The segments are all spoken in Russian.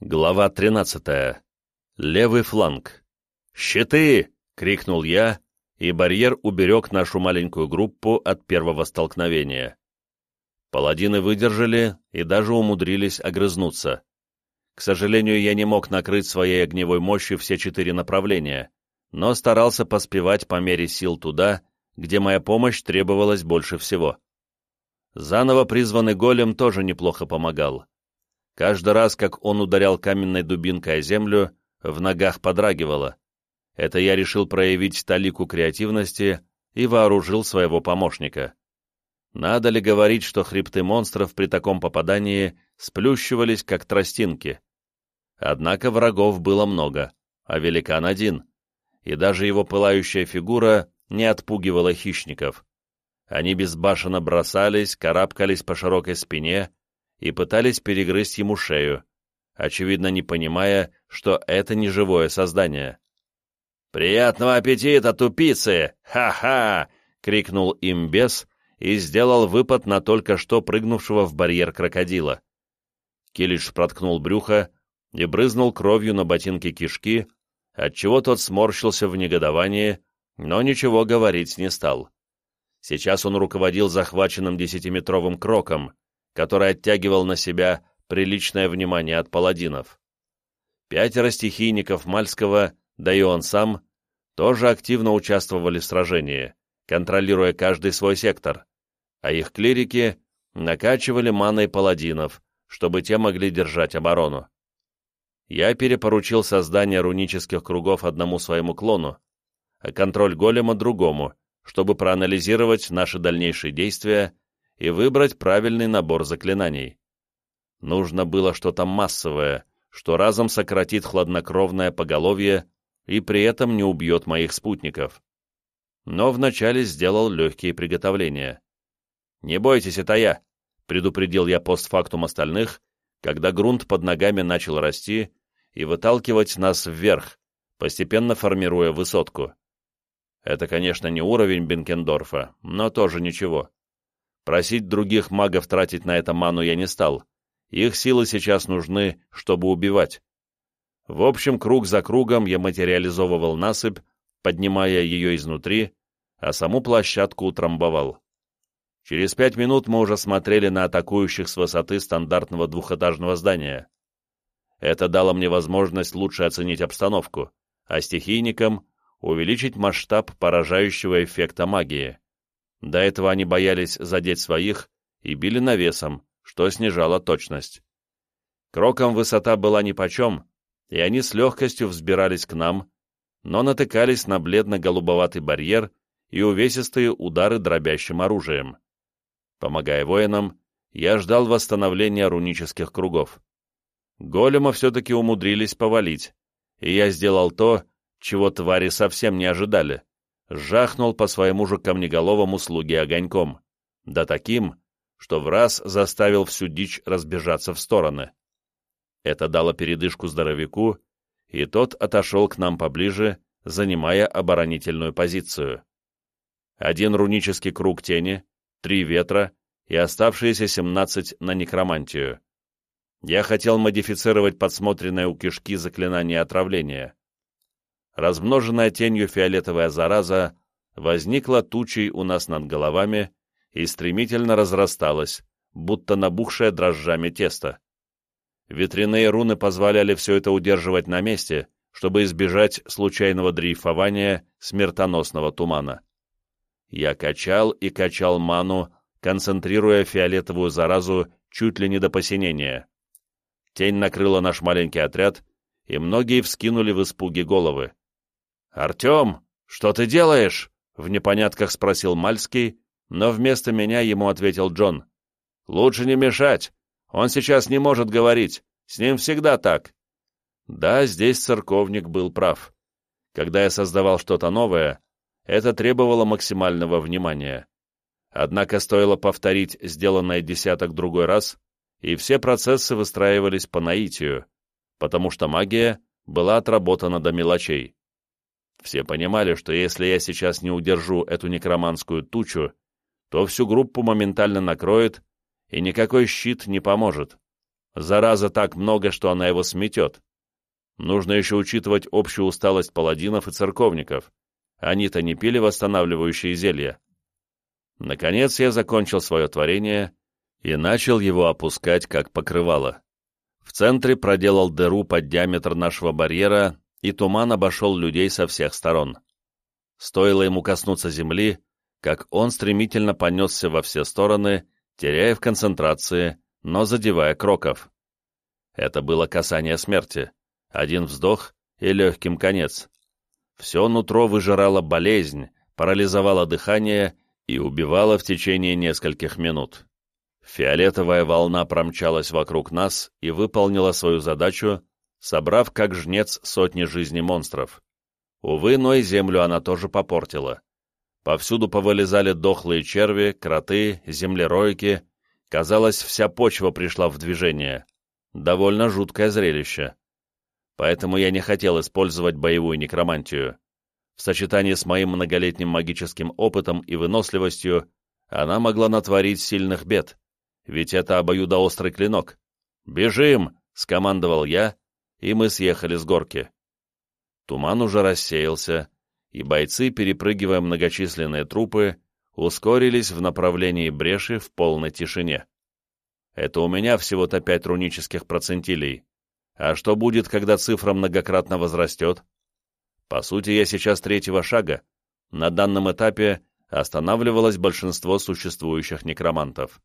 Глава 13. Левый фланг. «Щиты!» — крикнул я, и барьер уберег нашу маленькую группу от первого столкновения. Паладины выдержали и даже умудрились огрызнуться. К сожалению, я не мог накрыть своей огневой мощью все четыре направления, но старался поспевать по мере сил туда, где моя помощь требовалась больше всего. Заново призванный голем тоже неплохо помогал. Каждый раз, как он ударял каменной дубинкой о землю, в ногах подрагивало. Это я решил проявить талику креативности и вооружил своего помощника. Надо ли говорить, что хребты монстров при таком попадании сплющивались, как тростинки? Однако врагов было много, а великан один, и даже его пылающая фигура не отпугивала хищников. Они безбашенно бросались, карабкались по широкой спине, и пытались перегрызть ему шею, очевидно не понимая, что это не живое создание. «Приятного аппетита, тупицы! Ха-ха!» — крикнул им бес и сделал выпад на только что прыгнувшего в барьер крокодила. Килиш проткнул брюхо и брызнул кровью на ботинки кишки, отчего тот сморщился в негодовании, но ничего говорить не стал. Сейчас он руководил захваченным десятиметровым кроком, который оттягивал на себя приличное внимание от паладинов. Пятеро стихийников Мальского, да и он сам, тоже активно участвовали в сражении, контролируя каждый свой сектор, а их клирики накачивали маной паладинов, чтобы те могли держать оборону. Я перепоручил создание рунических кругов одному своему клону, а контроль голема другому, чтобы проанализировать наши дальнейшие действия и выбрать правильный набор заклинаний. Нужно было что-то массовое, что разом сократит хладнокровное поголовье и при этом не убьет моих спутников. Но вначале сделал легкие приготовления. «Не бойтесь, это я», — предупредил я постфактум остальных, когда грунт под ногами начал расти и выталкивать нас вверх, постепенно формируя высотку. Это, конечно, не уровень Бенкендорфа, но тоже ничего. Просить других магов тратить на это ману я не стал. Их силы сейчас нужны, чтобы убивать. В общем, круг за кругом я материализовывал насыпь, поднимая ее изнутри, а саму площадку утрамбовал. Через пять минут мы уже смотрели на атакующих с высоты стандартного двухэтажного здания. Это дало мне возможность лучше оценить обстановку, а стихийникам увеличить масштаб поражающего эффекта магии. До этого они боялись задеть своих и били навесом, что снижало точность. Кроком высота была нипочем, и они с легкостью взбирались к нам, но натыкались на бледно-голубоватый барьер и увесистые удары дробящим оружием. Помогая воинам, я ждал восстановления рунических кругов. Голема все-таки умудрились повалить, и я сделал то, чего твари совсем не ожидали жахнул по своему же камнеголовому слуге огоньком, да таким, что в раз заставил всю дичь разбежаться в стороны. Это дало передышку здоровяку, и тот отошел к нам поближе, занимая оборонительную позицию. Один рунический круг тени, три ветра и оставшиеся семнадцать на некромантию. Я хотел модифицировать подсмотренное у кишки заклинание отравления размноженная тенью фиолетовая зараза возникла тучей у нас над головами и стремительно разрасталась, будто набухшее дрожжами тесто. Ветряные руны позволяли все это удерживать на месте, чтобы избежать случайного дрейфования смертоносного тумана. Я качал и качал ману, концентрируя фиолетовую заразу чуть ли не до посинения. Тень накрыла наш маленький отряд, и многие вскинули в испуге головы. «Артем, что ты делаешь?» — в непонятках спросил Мальский, но вместо меня ему ответил Джон. «Лучше не мешать. Он сейчас не может говорить. С ним всегда так». Да, здесь церковник был прав. Когда я создавал что-то новое, это требовало максимального внимания. Однако стоило повторить сделанное десяток другой раз, и все процессы выстраивались по наитию, потому что магия была отработана до мелочей. Все понимали, что если я сейчас не удержу эту некроманскую тучу, то всю группу моментально накроет, и никакой щит не поможет. Зараза так много, что она его сметет. Нужно еще учитывать общую усталость паладинов и церковников. Они-то не пили восстанавливающие зелья. Наконец я закончил свое творение и начал его опускать, как покрывало. В центре проделал дыру под диаметр нашего барьера, и туман обошел людей со всех сторон. Стоило ему коснуться земли, как он стремительно понесся во все стороны, теряя в концентрации, но задевая кроков. Это было касание смерти. Один вздох и легким конец. Все нутро выжирала болезнь, парализовала дыхание и убивала в течение нескольких минут. Фиолетовая волна промчалась вокруг нас и выполнила свою задачу, собрав как жнец сотни жизней монстров. Увы, но и землю она тоже попортила. Повсюду повылезали дохлые черви, кроты, землеройки. Казалось, вся почва пришла в движение. Довольно жуткое зрелище. Поэтому я не хотел использовать боевую некромантию. В сочетании с моим многолетним магическим опытом и выносливостью она могла натворить сильных бед, ведь это обоюдоострый клинок. «Бежим!» — скомандовал я, и мы съехали с горки. Туман уже рассеялся, и бойцы, перепрыгивая многочисленные трупы, ускорились в направлении бреши в полной тишине. Это у меня всего-то пять рунических процентилей. А что будет, когда цифра многократно возрастет? По сути, я сейчас третьего шага. На данном этапе останавливалось большинство существующих некромантов.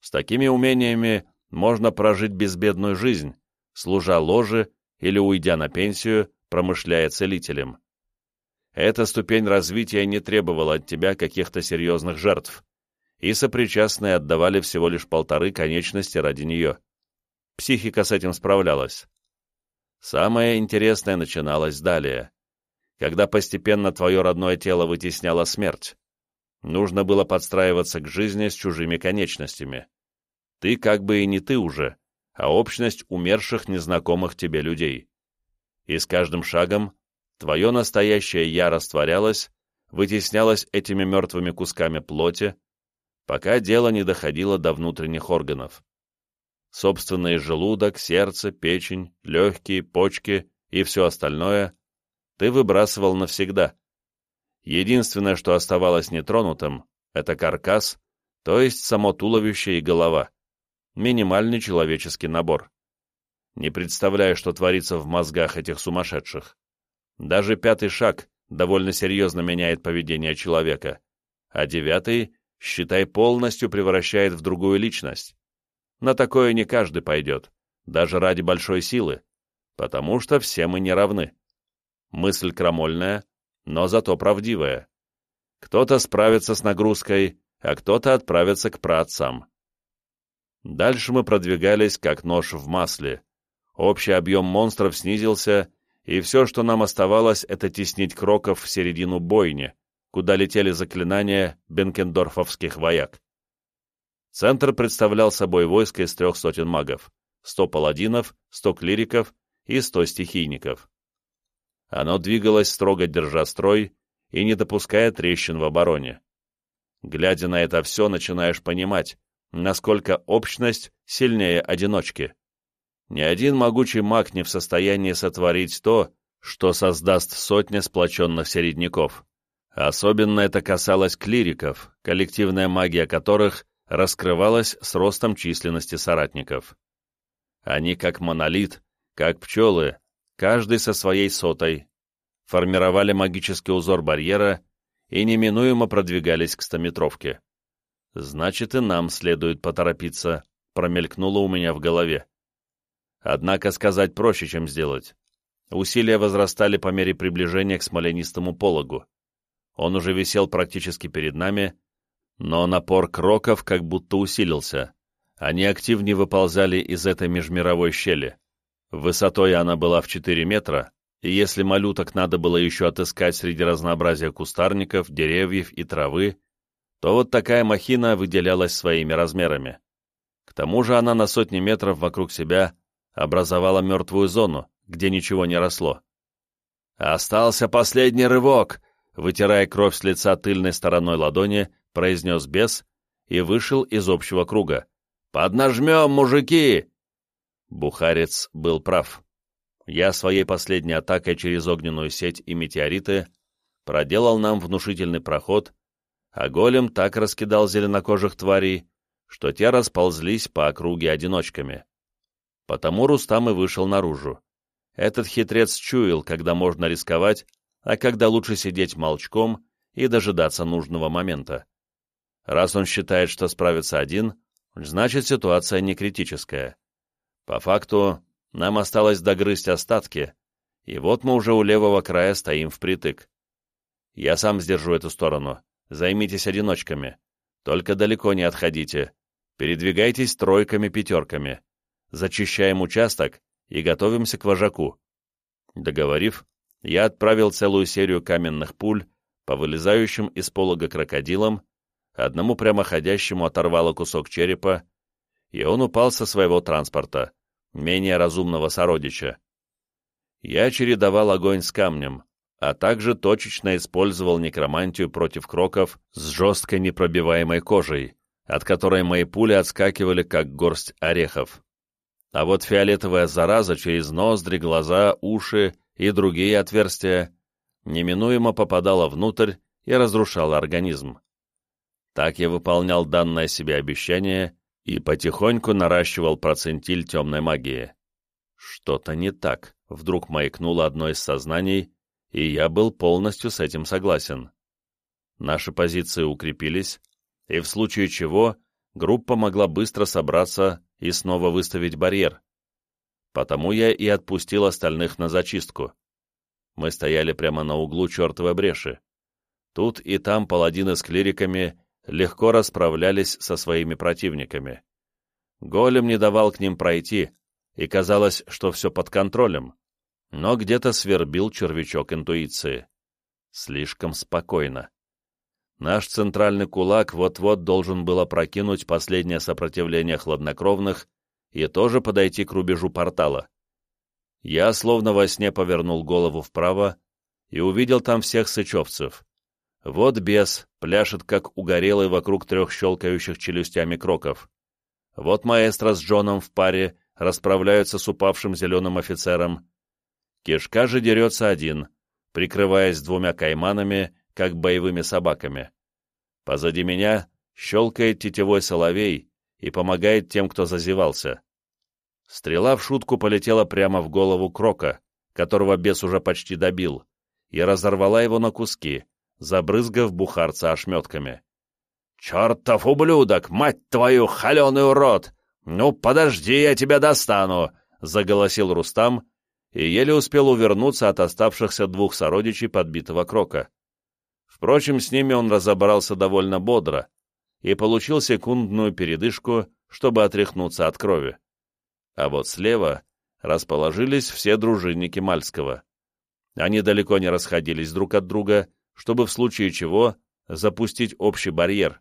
С такими умениями можно прожить безбедную жизнь, служа ложе или уйдя на пенсию, промышляя целителем. Эта ступень развития не требовала от тебя каких-то серьезных жертв, и сопричастные отдавали всего лишь полторы конечности ради нее. Психика с этим справлялась. Самое интересное начиналось далее, когда постепенно твое родное тело вытесняло смерть. Нужно было подстраиваться к жизни с чужими конечностями. Ты как бы и не ты уже, а общность умерших незнакомых тебе людей и с каждым шагом твое настоящее «я» растворялось, вытеснялось этими мертвыми кусками плоти, пока дело не доходило до внутренних органов. Собственный желудок, сердце, печень, легкие, почки и все остальное ты выбрасывал навсегда. Единственное, что оставалось нетронутым, это каркас, то есть само туловище и голова. Минимальный человеческий набор. Не представляю, что творится в мозгах этих сумасшедших. Даже пятый шаг довольно серьезно меняет поведение человека, а девятый, считай, полностью превращает в другую личность. На такое не каждый пойдет, даже ради большой силы, потому что все мы не равны. Мысль крамольная, но зато правдивая. Кто-то справится с нагрузкой, а кто-то отправится к праотцам. Дальше мы продвигались, как нож в масле, Общий объем монстров снизился, и все, что нам оставалось, это теснить кроков в середину бойни, куда летели заклинания бенкендорфовских вояк. Центр представлял собой войско из трех сотен магов, сто паладинов, сто клириков и сто стихийников. Оно двигалось строго держа строй и не допуская трещин в обороне. Глядя на это все, начинаешь понимать, насколько общность сильнее одиночки. Ни один могучий маг не в состоянии сотворить то, что создаст сотня сплоченных середняков. Особенно это касалось клириков, коллективная магия которых раскрывалась с ростом численности соратников. Они как монолит, как пчелы, каждый со своей сотой, формировали магический узор барьера и неминуемо продвигались к стометровке. «Значит, и нам следует поторопиться», — промелькнуло у меня в голове. Однако сказать проще, чем сделать. Усилия возрастали по мере приближения к смоленистому пологу. Он уже висел практически перед нами, но напор кроков как будто усилился. Они активнее выползали из этой межмировой щели. Высотой она была в 4 метра, и если малюток надо было еще отыскать среди разнообразия кустарников, деревьев и травы, то вот такая махина выделялась своими размерами. К тому же она на сотни метров вокруг себя образовала мертвую зону, где ничего не росло. «Остался последний рывок!» вытирая кровь с лица тыльной стороной ладони, произнес бес и вышел из общего круга. «Поднажмем, мужики!» Бухарец был прав. Я своей последней атакой через огненную сеть и метеориты проделал нам внушительный проход, а голем так раскидал зеленокожих тварей, что те расползлись по округе одиночками. Потому Рустам и вышел наружу. Этот хитрец чуял, когда можно рисковать, а когда лучше сидеть молчком и дожидаться нужного момента. Раз он считает, что справится один, значит ситуация не критическая. По факту, нам осталось догрызть остатки, и вот мы уже у левого края стоим впритык. Я сам сдержу эту сторону. Займитесь одиночками. Только далеко не отходите. Передвигайтесь тройками-пятерками. Зачищаем участок и готовимся к вожаку. Договорив, я отправил целую серию каменных пуль по вылезающим из полога крокодилам, одному прямоходящему оторвало кусок черепа, и он упал со своего транспорта, менее разумного сородича. Я чередовал огонь с камнем, а также точечно использовал некромантию против кроков с жесткой непробиваемой кожей, от которой мои пули отскакивали, как горсть орехов. А вот фиолетовая зараза через ноздри, глаза, уши и другие отверстия неминуемо попадала внутрь и разрушала организм. Так я выполнял данное себе обещание и потихоньку наращивал процентиль темной магии. Что-то не так, вдруг маякнуло одно из сознаний, и я был полностью с этим согласен. Наши позиции укрепились, и в случае чего группа могла быстро собраться и снова выставить барьер. Потому я и отпустил остальных на зачистку. Мы стояли прямо на углу чертовой бреши. Тут и там паладины с клириками легко расправлялись со своими противниками. Голем не давал к ним пройти, и казалось, что все под контролем, но где-то свербил червячок интуиции. Слишком спокойно. Наш центральный кулак вот-вот должен был опрокинуть последнее сопротивление хладнокровных и тоже подойти к рубежу портала. Я словно во сне повернул голову вправо и увидел там всех сычевцев. Вот бес пляшет, как угорелый вокруг трех щелкающих челюстями кроков. Вот маэстро с Джоном в паре расправляются с упавшим зеленым офицером, Кишка же дерется один, прикрываясь двумя кайманами, как боевыми собаками. Позади меня щелкает тетевой соловей и помогает тем, кто зазевался. Стрела в шутку полетела прямо в голову Крока, которого бес уже почти добил, и разорвала его на куски, забрызгав бухарца ошметками. «Чертов ублюдок! Мать твою, холеный урод! Ну, подожди, я тебя достану!» — заголосил Рустам, и еле успел увернуться от оставшихся двух сородичей подбитого крока. Впрочем, с ними он разобрался довольно бодро и получил секундную передышку, чтобы отряхнуться от крови. А вот слева расположились все дружинники Мальского. Они далеко не расходились друг от друга, чтобы в случае чего запустить общий барьер.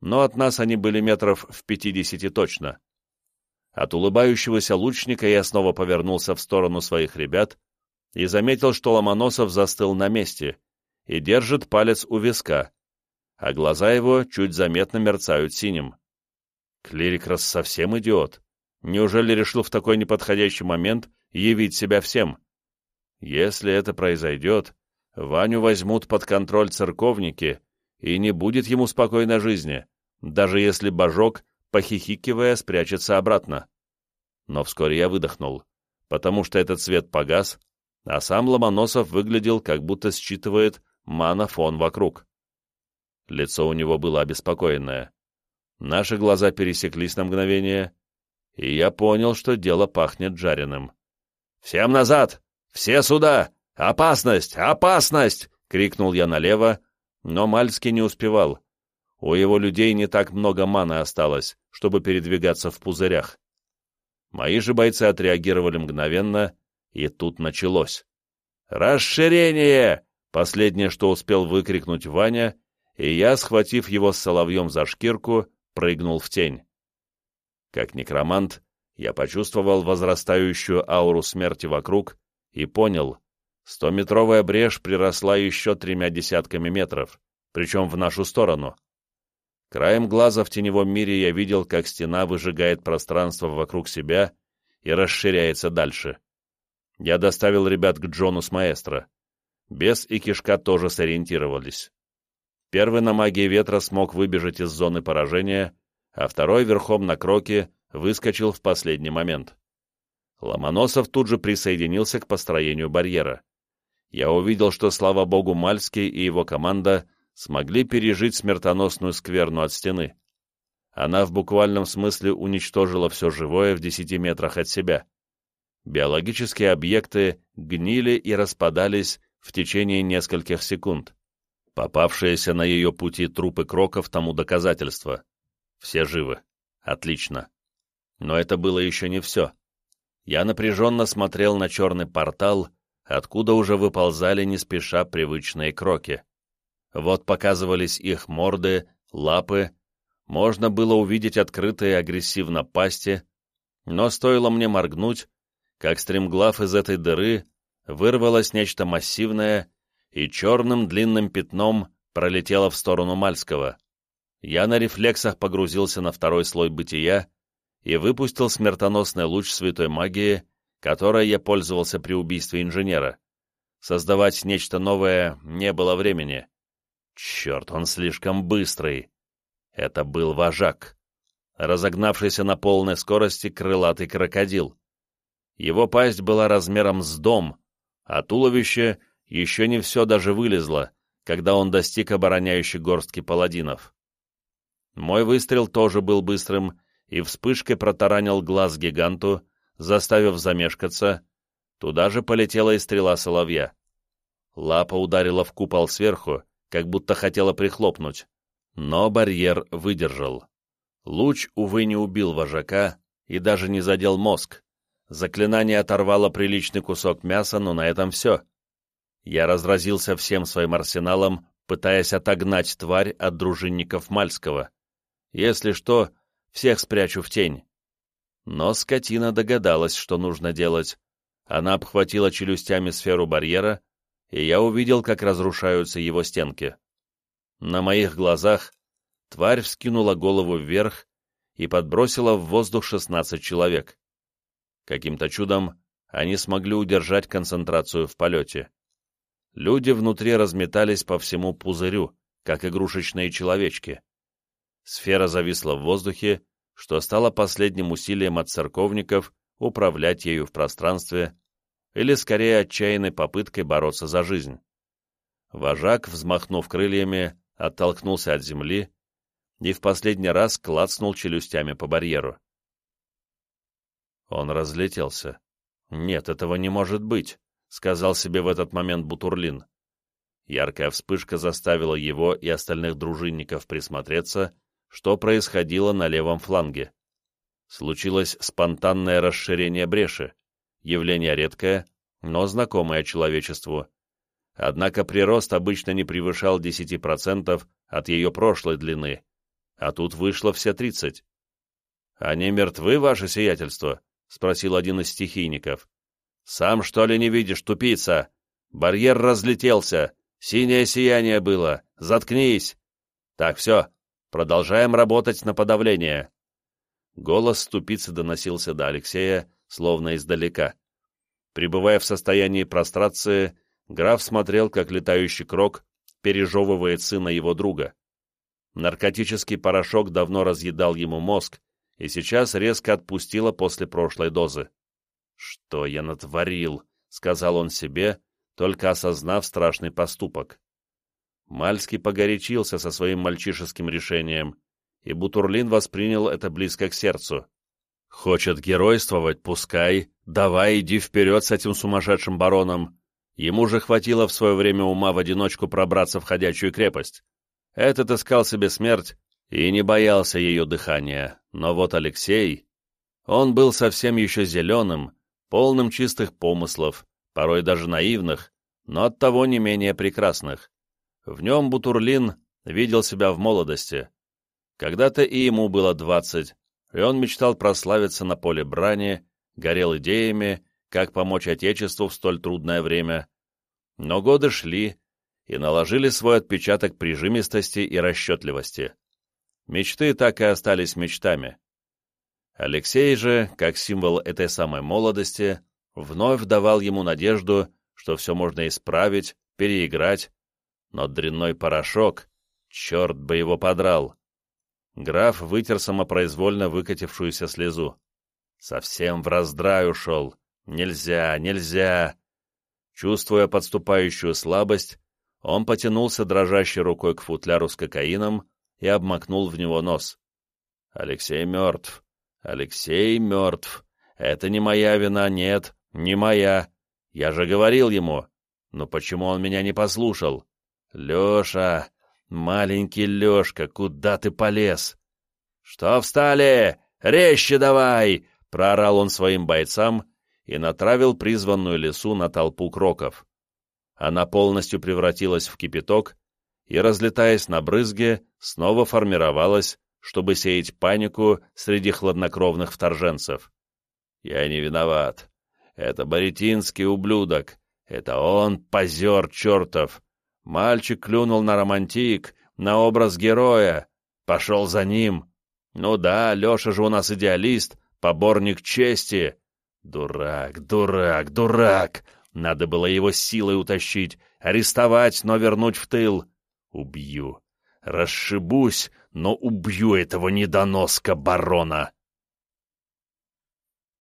Но от нас они были метров в пятидесяти точно. От улыбающегося лучника я снова повернулся в сторону своих ребят и заметил, что Ломоносов застыл на месте и держит палец у виска, а глаза его чуть заметно мерцают синим. Клирик раз совсем идиот. Неужели решил в такой неподходящий момент явить себя всем? Если это произойдет, Ваню возьмут под контроль церковники, и не будет ему спокойной жизни, даже если Божок похихикивая, спрячется обратно. Но вскоре я выдохнул, потому что этот свет погас, а сам Ломоносов выглядел, как будто считывает манофон вокруг. Лицо у него было обеспокоенное. Наши глаза пересеклись на мгновение, и я понял, что дело пахнет жареным. «Всем назад! Все сюда! Опасность! Опасность!» — крикнул я налево, но Мальский не успевал. У его людей не так много маны осталось, чтобы передвигаться в пузырях. Мои же бойцы отреагировали мгновенно, и тут началось. «Расширение!» — последнее, что успел выкрикнуть Ваня, и я, схватив его с соловьем за шкирку, прыгнул в тень. Как некромант, я почувствовал возрастающую ауру смерти вокруг и понял, стометровая брешь приросла еще тремя десятками метров, причем в нашу сторону. Краем глаза в теневом мире я видел, как стена выжигает пространство вокруг себя и расширяется дальше. Я доставил ребят к Джону с маэстро. Бес и Кишка тоже сориентировались. Первый на магии ветра смог выбежать из зоны поражения, а второй верхом на кроке выскочил в последний момент. Ломоносов тут же присоединился к построению барьера. Я увидел, что, слава богу, Мальский и его команда смогли пережить смертоносную скверну от стены. Она в буквальном смысле уничтожила все живое в десяти метрах от себя. Биологические объекты гнили и распадались в течение нескольких секунд. Попавшиеся на ее пути трупы кроков тому доказательство. Все живы. Отлично. Но это было еще не все. Я напряженно смотрел на черный портал, откуда уже выползали не спеша привычные кроки. Вот показывались их морды, лапы, можно было увидеть открытые агрессивно пасти, но стоило мне моргнуть, как стремглав из этой дыры вырвалось нечто массивное и черным длинным пятном пролетело в сторону Мальского. Я на рефлексах погрузился на второй слой бытия и выпустил смертоносный луч святой магии, которой я пользовался при убийстве инженера. Создавать нечто новое не было времени. Черт, он слишком быстрый. Это был вожак. Разогнавшийся на полной скорости крылатый крокодил. Его пасть была размером с дом, а туловище еще не все даже вылезло, когда он достиг обороняющей горстки паладинов. Мой выстрел тоже был быстрым и вспышкой протаранил глаз гиганту, заставив замешкаться. Туда же полетела и стрела соловья. Лапа ударила в купол сверху, как будто хотела прихлопнуть. Но барьер выдержал. Луч, увы, не убил вожака и даже не задел мозг. Заклинание оторвало приличный кусок мяса, но на этом все. Я разразился всем своим арсеналом, пытаясь отогнать тварь от дружинников Мальского. Если что, всех спрячу в тень. Но скотина догадалась, что нужно делать. Она обхватила челюстями сферу барьера, и я увидел, как разрушаются его стенки. На моих глазах тварь вскинула голову вверх и подбросила в воздух 16 человек. Каким-то чудом они смогли удержать концентрацию в полете. Люди внутри разметались по всему пузырю, как игрушечные человечки. Сфера зависла в воздухе, что стало последним усилием от церковников управлять ею в пространстве, или скорее отчаянной попыткой бороться за жизнь. Вожак, взмахнув крыльями, оттолкнулся от земли и в последний раз клацнул челюстями по барьеру. Он разлетелся. «Нет, этого не может быть», — сказал себе в этот момент Бутурлин. Яркая вспышка заставила его и остальных дружинников присмотреться что происходило на левом фланге. Случилось спонтанное расширение бреши, явление редкое, но знакомое человечеству. Однако прирост обычно не превышал 10% от ее прошлой длины, а тут вышло все 30. «Они мертвы, ваше сиятельство?» — спросил один из стихийников. «Сам, что ли, не видишь, тупица? Барьер разлетелся, синее сияние было, заткнись!» «Так, все, Продолжаем работать на подавление». Голос ступицы доносился до Алексея, словно издалека. Пребывая в состоянии прострации, граф смотрел, как летающий крок пережевывает сына его друга. Наркотический порошок давно разъедал ему мозг, и сейчас резко отпустило после прошлой дозы. «Что я натворил?» — сказал он себе, только осознав страшный поступок. Мальский погорячился со своим мальчишеским решением, и Бутурлин воспринял это близко к сердцу. «Хочет геройствовать, пускай. Давай, иди вперед с этим сумасшедшим бароном. Ему же хватило в свое время ума в одиночку пробраться в ходячую крепость. Этот искал себе смерть и не боялся ее дыхания. Но вот Алексей... Он был совсем еще зеленым, полным чистых помыслов, порой даже наивных, но оттого не менее прекрасных. В нем Бутурлин видел себя в молодости. Когда-то и ему было двадцать, и он мечтал прославиться на поле брани, горел идеями, как помочь Отечеству в столь трудное время. Но годы шли и наложили свой отпечаток прижимистости и расчетливости. Мечты так и остались мечтами. Алексей же, как символ этой самой молодости, вновь давал ему надежду, что все можно исправить, переиграть, но дрянной порошок, черт бы его подрал. Граф вытер самопроизвольно выкатившуюся слезу. Совсем в раздрай ушел. Нельзя, нельзя. Чувствуя подступающую слабость, он потянулся дрожащей рукой к футляру с кокаином и обмакнул в него нос. «Алексей мертв. Алексей мертв. Это не моя вина, нет, не моя. Я же говорил ему. Но почему он меня не послушал? Леша, маленький Лешка, куда ты полез?» «Что встали? Резче давай!» — проорал он своим бойцам и натравил призванную лесу на толпу кроков. Она полностью превратилась в кипяток и, разлетаясь на брызги, снова формировалась, чтобы сеять панику среди хладнокровных вторженцев. «Я не виноват. Это Боретинский ублюдок. Это он, позер чертов. Мальчик клюнул на романтик, на образ героя. Пошел за ним. Ну да, Леша же у нас идеалист, поборник чести. Дурак, дурак, дурак! Надо было его силой утащить, арестовать, но вернуть в тыл. Убью. Расшибусь, но убью этого недоноска барона.